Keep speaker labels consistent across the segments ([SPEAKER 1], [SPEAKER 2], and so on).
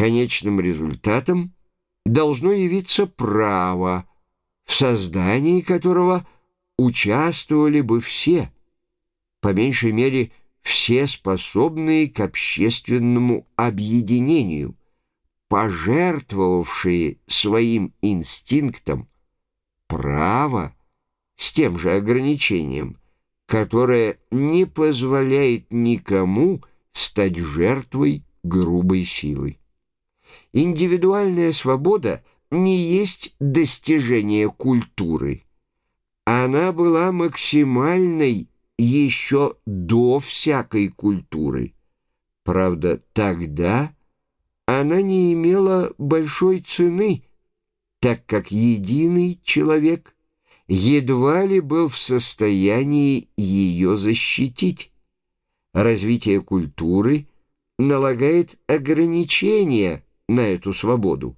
[SPEAKER 1] Конечным результатом должно явиться право, в создании которого участвовали бы все, по меньшей мере все способные к общественному объединению, пожертвовавшие своим инстинктом право с тем же ограничением, которое не позволяет никому стать жертвой грубой силы. Индивидуальная свобода не есть достижение культуры. Она была максимальной еще до всякой культуры. Правда, тогда она не имела большой цены, так как единый человек едва ли был в состоянии ее защитить. Развитие культуры налагает ограничения на эту свободу,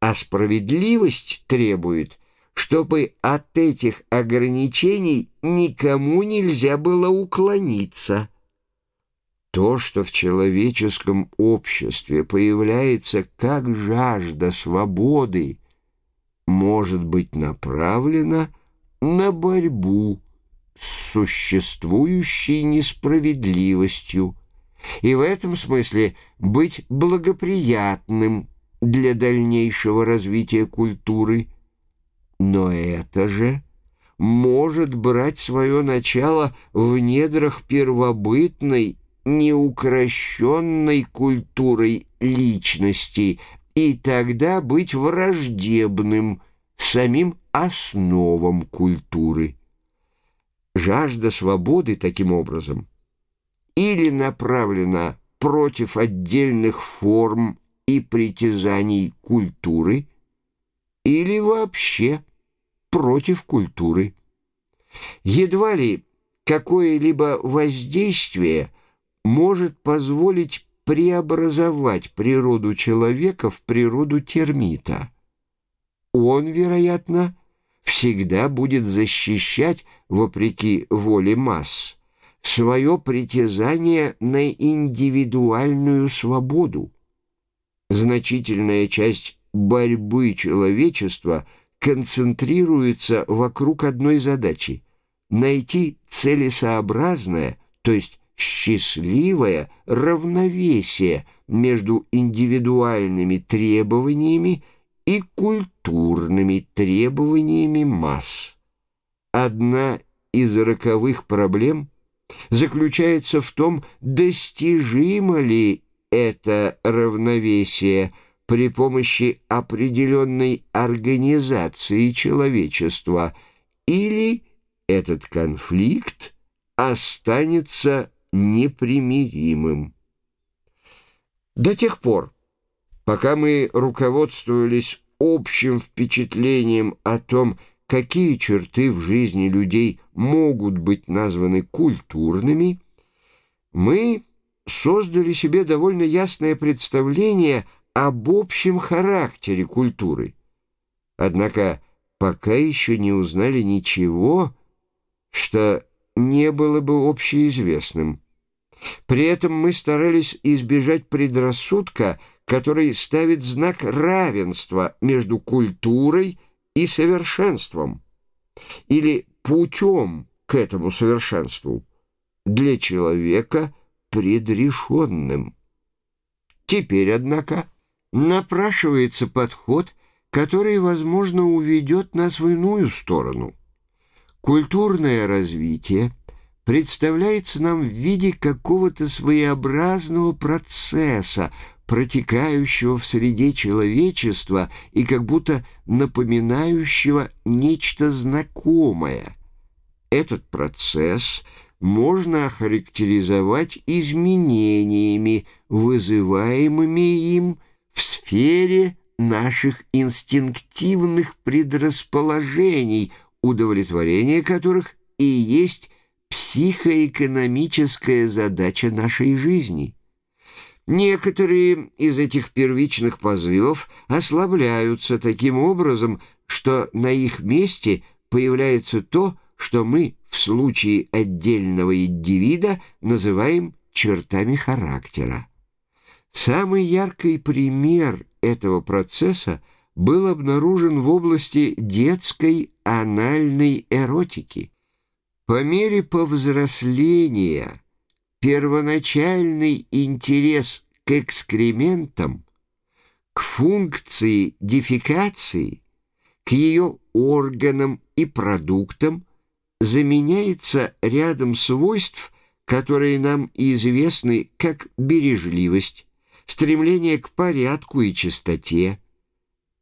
[SPEAKER 1] а справедливость требует, чтобы от этих ограничений никому нельзя было уклониться. То, что в человеческом обществе появляется как жажда свободы, может быть направлено на борьбу с существующей несправедливостью и в этом смысле быть благоприятным для дальнейшего развития культуры. Но это же может брать свое начало в недрах первобытной, неукрощенной культурой личности и тогда быть враждебным самим основам культуры. Жажда свободы, таким образом, или направлена против отдельных форм и притязаний культуры, или вообще против культуры. Едва ли какое-либо воздействие может позволить преобразовать природу человека в природу термита. Он, вероятно, всегда будет защищать, вопреки воле масс, свое притязание на индивидуальную свободу. Значительная часть борьбы человечества концентрируется вокруг одной задачи – найти целесообразное, то есть счастливое равновесие между индивидуальными требованиями и культурными требованиями масс. Одна из роковых проблем заключается в том, достижимо ли это равновесие при помощи определенной организации человечества или этот конфликт останется непримиримым. До тех пор, пока мы руководствовались общим впечатлением о том, какие черты в жизни людей могут быть названы культурными, мы создали себе довольно ясное представление об общем характере культуры. Однако пока еще не узнали ничего, что не было бы общеизвестным. При этом мы старались избежать предрассудка, который ставит знак равенства между культурой и совершенством, или путем к этому совершенству, для человека предрешенным. Теперь, однако, напрашивается подход, который, возможно, уведет нас в иную сторону. Культурное развитие представляется нам в виде какого-то своеобразного процесса, протекающего в среде человечества и как будто напоминающего нечто знакомое. Этот процесс можно охарактеризовать изменениями, вызываемыми им в сфере наших инстинктивных предрасположений – удовлетворение которых и есть психоэкономическая задача нашей жизни. Некоторые из этих первичных позывов ослабляются таким образом, что на их месте появляется то, что мы в случае отдельного индивида называем чертами характера. Самый яркий пример этого процесса был обнаружен в области детской анальной эротики. По мере повзросления первоначальный интерес к экскрементам, к функции дефекации, к ее органам и продуктам заменяется рядом свойств, которые нам известны как бережливость, стремление к порядку и чистоте.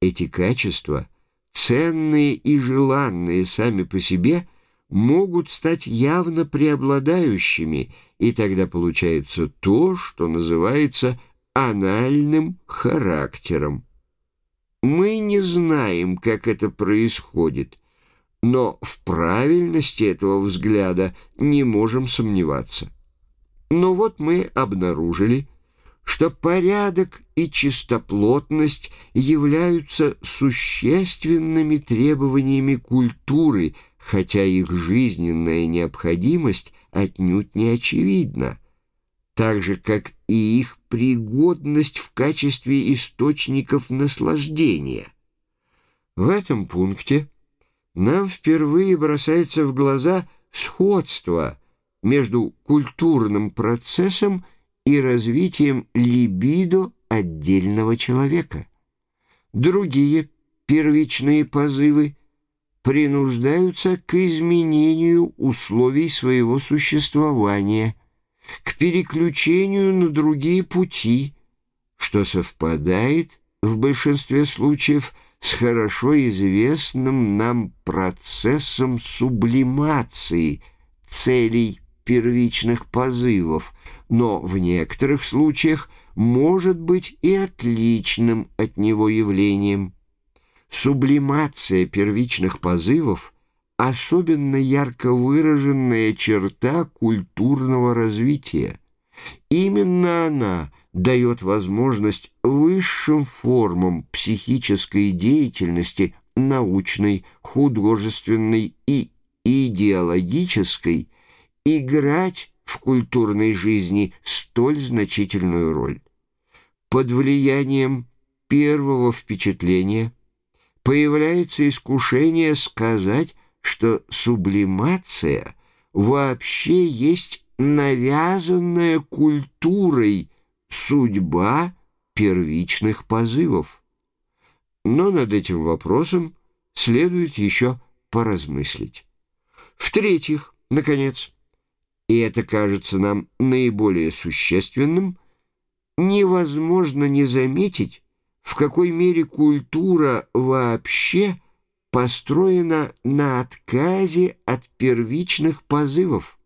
[SPEAKER 1] Эти качества, ценные и желанные сами по себе, могут стать явно преобладающими, и тогда получается то, что называется анальным характером. Мы не знаем, как это происходит, но в правильности этого взгляда не можем сомневаться. Но вот мы обнаружили, что порядок и чистоплотность являются существенными требованиями культуры, хотя их жизненная необходимость отнюдь не очевидна, так же, как и их пригодность в качестве источников наслаждения. В этом пункте нам впервые бросается в глаза сходство между культурным процессом и развитием либидо отдельного человека. Другие первичные позывы принуждаются к изменению условий своего существования, к переключению на другие пути, что совпадает в большинстве случаев с хорошо известным нам процессом сублимации целей первичных позывов, но в некоторых случаях может быть и отличным от него явлением. Сублимация первичных позывов – особенно ярко выраженная черта культурного развития. Именно она дает возможность высшим формам психической деятельности научной, художественной и идеологической играть в культурной жизни столь значительную роль. Под влиянием первого впечатления появляется искушение сказать, что сублимация вообще есть навязанная культурой судьба первичных позывов. Но над этим вопросом следует еще поразмыслить. В-третьих, наконец, и это кажется нам наиболее существенным, невозможно не заметить, в какой мере культура вообще построена на отказе от первичных позывов,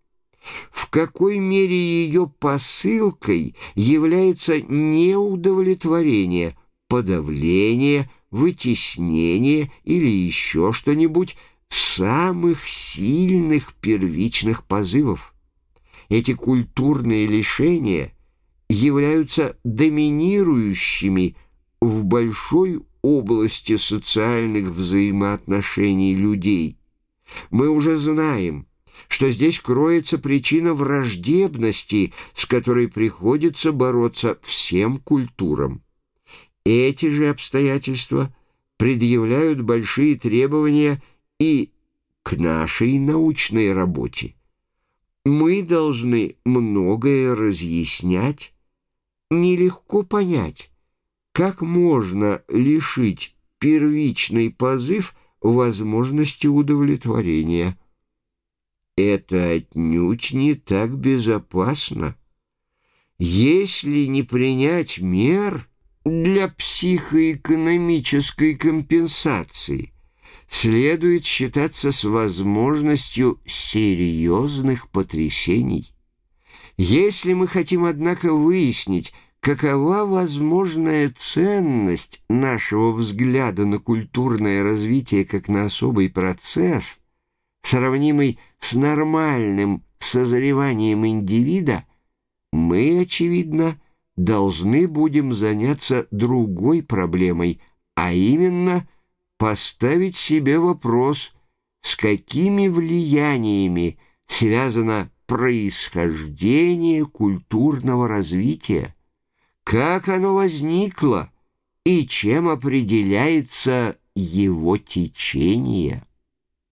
[SPEAKER 1] в какой мере ее посылкой является неудовлетворение, подавление, вытеснение или еще что-нибудь самых сильных первичных позывов. Эти культурные лишения являются доминирующими в большой области социальных взаимоотношений людей. Мы уже знаем, что здесь кроется причина враждебности, с которой приходится бороться всем культурам. Эти же обстоятельства предъявляют большие требования и к нашей научной работе мы должны многое разъяснять, нелегко понять, как можно лишить первичный позыв возможности удовлетворения. Это отнюдь не так безопасно. Если не принять мер для психоэкономической компенсации – следует считаться с возможностью серьезных потрясений. Если мы хотим, однако, выяснить, какова возможная ценность нашего взгляда на культурное развитие как на особый процесс, сравнимый с нормальным созреванием индивида, мы, очевидно, должны будем заняться другой проблемой, а именно – поставить себе вопрос, с какими влияниями связано происхождение культурного развития, как оно возникло и чем определяется его течение.